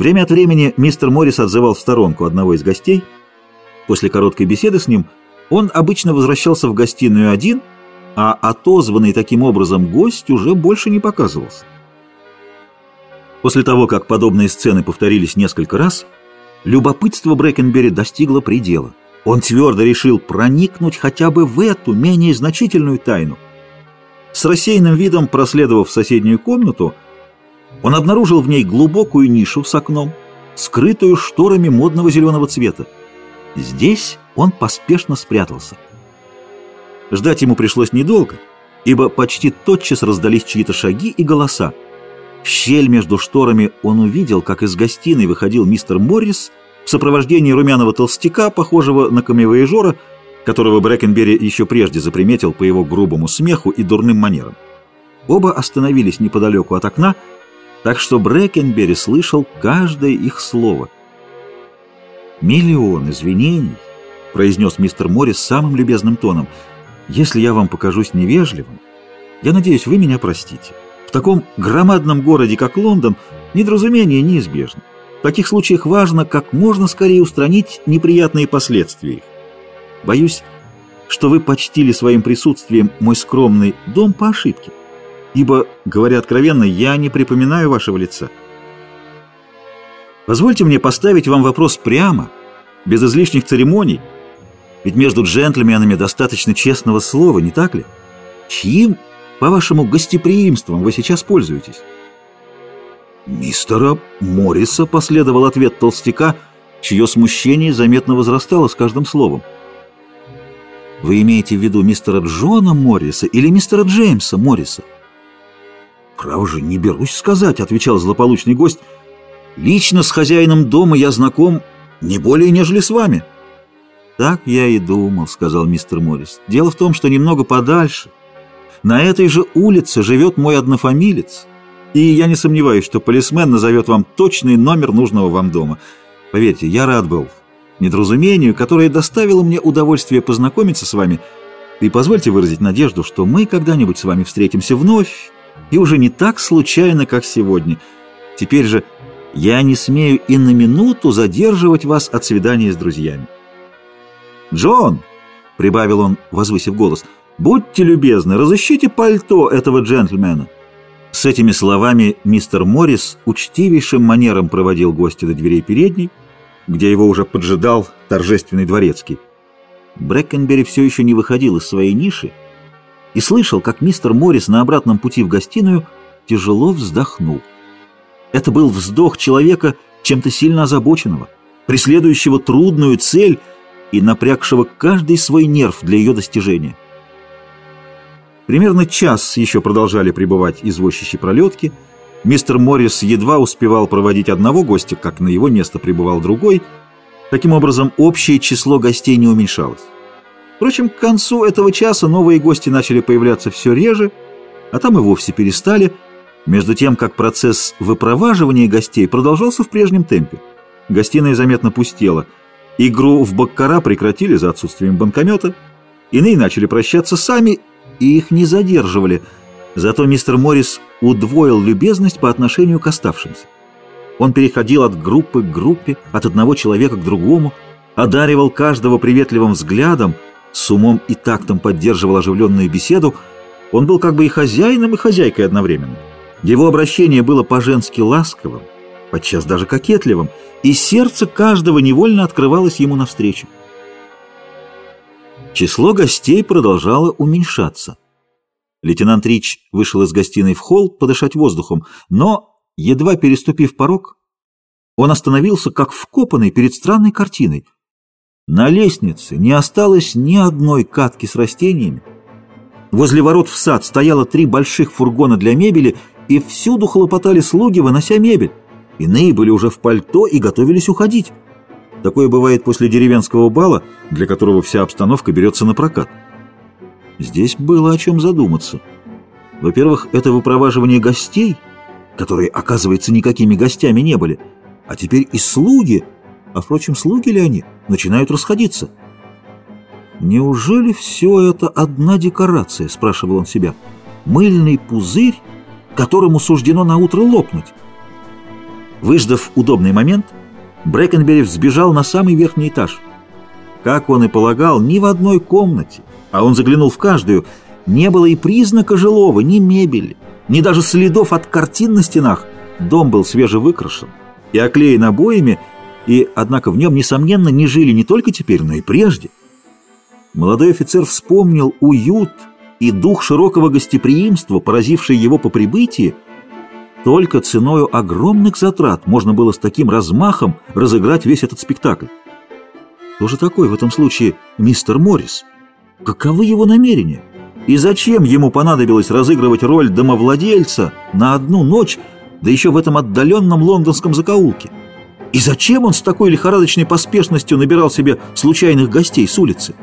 Время от времени мистер Моррис отзывал в сторонку одного из гостей. После короткой беседы с ним он обычно возвращался в гостиную один, а отозванный таким образом гость уже больше не показывался. После того, как подобные сцены повторились несколько раз, любопытство Брэкенбери достигло предела. Он твердо решил проникнуть хотя бы в эту менее значительную тайну. С рассеянным видом, проследовав в соседнюю комнату, он обнаружил в ней глубокую нишу с окном, скрытую шторами модного зеленого цвета. Здесь он поспешно спрятался. Ждать ему пришлось недолго, ибо почти тотчас раздались чьи-то шаги и голоса. В щель между шторами он увидел, как из гостиной выходил мистер Моррис в сопровождении румяного толстяка, похожего на камевояжора, которого Брэкенбери еще прежде заприметил по его грубому смеху и дурным манерам. Оба остановились неподалеку от окна, так что Брэкенбери слышал каждое их слово. «Миллион извинений», — произнес мистер Моррис самым любезным тоном, — «если я вам покажусь невежливым, я надеюсь, вы меня простите». В таком громадном городе, как Лондон, недоразумение неизбежно. В таких случаях важно как можно скорее устранить неприятные последствия их. Боюсь, что вы почтили своим присутствием мой скромный дом по ошибке, ибо, говоря откровенно, я не припоминаю вашего лица. Позвольте мне поставить вам вопрос прямо, без излишних церемоний, ведь между джентльменами достаточно честного слова, не так ли? Чьим по-вашему, гостеприимством вы сейчас пользуетесь?» «Мистера Морриса», — последовал ответ толстяка, чье смущение заметно возрастало с каждым словом. «Вы имеете в виду мистера Джона Морриса или мистера Джеймса Морриса?» «Право же, не берусь сказать», — отвечал злополучный гость. «Лично с хозяином дома я знаком не более, нежели с вами». «Так я и думал», — сказал мистер Моррис. «Дело в том, что немного подальше, на этой же улице живет мой однофамилец, и я не сомневаюсь, что полисмен назовет вам точный номер нужного вам дома. Поверьте, я рад был недоразумению, которое доставило мне удовольствие познакомиться с вами, и позвольте выразить надежду, что мы когда-нибудь с вами встретимся вновь, и уже не так случайно, как сегодня. Теперь же я не смею и на минуту задерживать вас от свидания с друзьями. «Джон!» — прибавил он, возвысив голос — «Будьте любезны, разыщите пальто этого джентльмена». С этими словами мистер Моррис учтивейшим манером проводил гостя до дверей передней, где его уже поджидал торжественный дворецкий. Брэкенбери все еще не выходил из своей ниши и слышал, как мистер Моррис на обратном пути в гостиную тяжело вздохнул. Это был вздох человека, чем-то сильно озабоченного, преследующего трудную цель и напрягшего каждый свой нерв для ее достижения. Примерно час еще продолжали пребывать извозчищи пролетки. Мистер Моррис едва успевал проводить одного гостя, как на его место прибывал другой. Таким образом, общее число гостей не уменьшалось. Впрочем, к концу этого часа новые гости начали появляться все реже, а там и вовсе перестали, между тем, как процесс выпроваживания гостей продолжался в прежнем темпе. Гостиная заметно пустела. Игру в баккара прекратили за отсутствием банкомета, иные начали прощаться сами, и их не задерживали, зато мистер Моррис удвоил любезность по отношению к оставшимся. Он переходил от группы к группе, от одного человека к другому, одаривал каждого приветливым взглядом, с умом и тактом поддерживал оживленную беседу, он был как бы и хозяином, и хозяйкой одновременно. Его обращение было по-женски ласковым, подчас даже кокетливым, и сердце каждого невольно открывалось ему навстречу. Число гостей продолжало уменьшаться. Лейтенант Рич вышел из гостиной в холл подышать воздухом, но, едва переступив порог, он остановился как вкопанный перед странной картиной. На лестнице не осталось ни одной катки с растениями. Возле ворот в сад стояло три больших фургона для мебели, и всюду хлопотали слуги, вынося мебель. Иные были уже в пальто и готовились уходить. Такое бывает после деревенского бала, для которого вся обстановка берется на прокат. Здесь было о чем задуматься. Во-первых, это выпроваживание гостей, которые, оказывается, никакими гостями не были, а теперь и слуги, а, впрочем, слуги ли они, начинают расходиться. «Неужели все это одна декорация?» – спрашивал он себя. «Мыльный пузырь, которому суждено на утро лопнуть». Выждав удобный момент, Брэкенбери взбежал на самый верхний этаж. Как он и полагал, ни в одной комнате, а он заглянул в каждую, не было и признака жилого, ни мебели, ни даже следов от картин на стенах. Дом был свежевыкрашен и оклеен обоями, и, однако, в нем, несомненно, не жили не только теперь, но и прежде. Молодой офицер вспомнил уют и дух широкого гостеприимства, поразивший его по прибытии, только ценою огромных затрат можно было с таким размахом разыграть весь этот спектакль. Кто же такой в этом случае мистер Моррис? Каковы его намерения? И зачем ему понадобилось разыгрывать роль домовладельца на одну ночь, да еще в этом отдаленном лондонском закоулке? И зачем он с такой лихорадочной поспешностью набирал себе случайных гостей с улицы?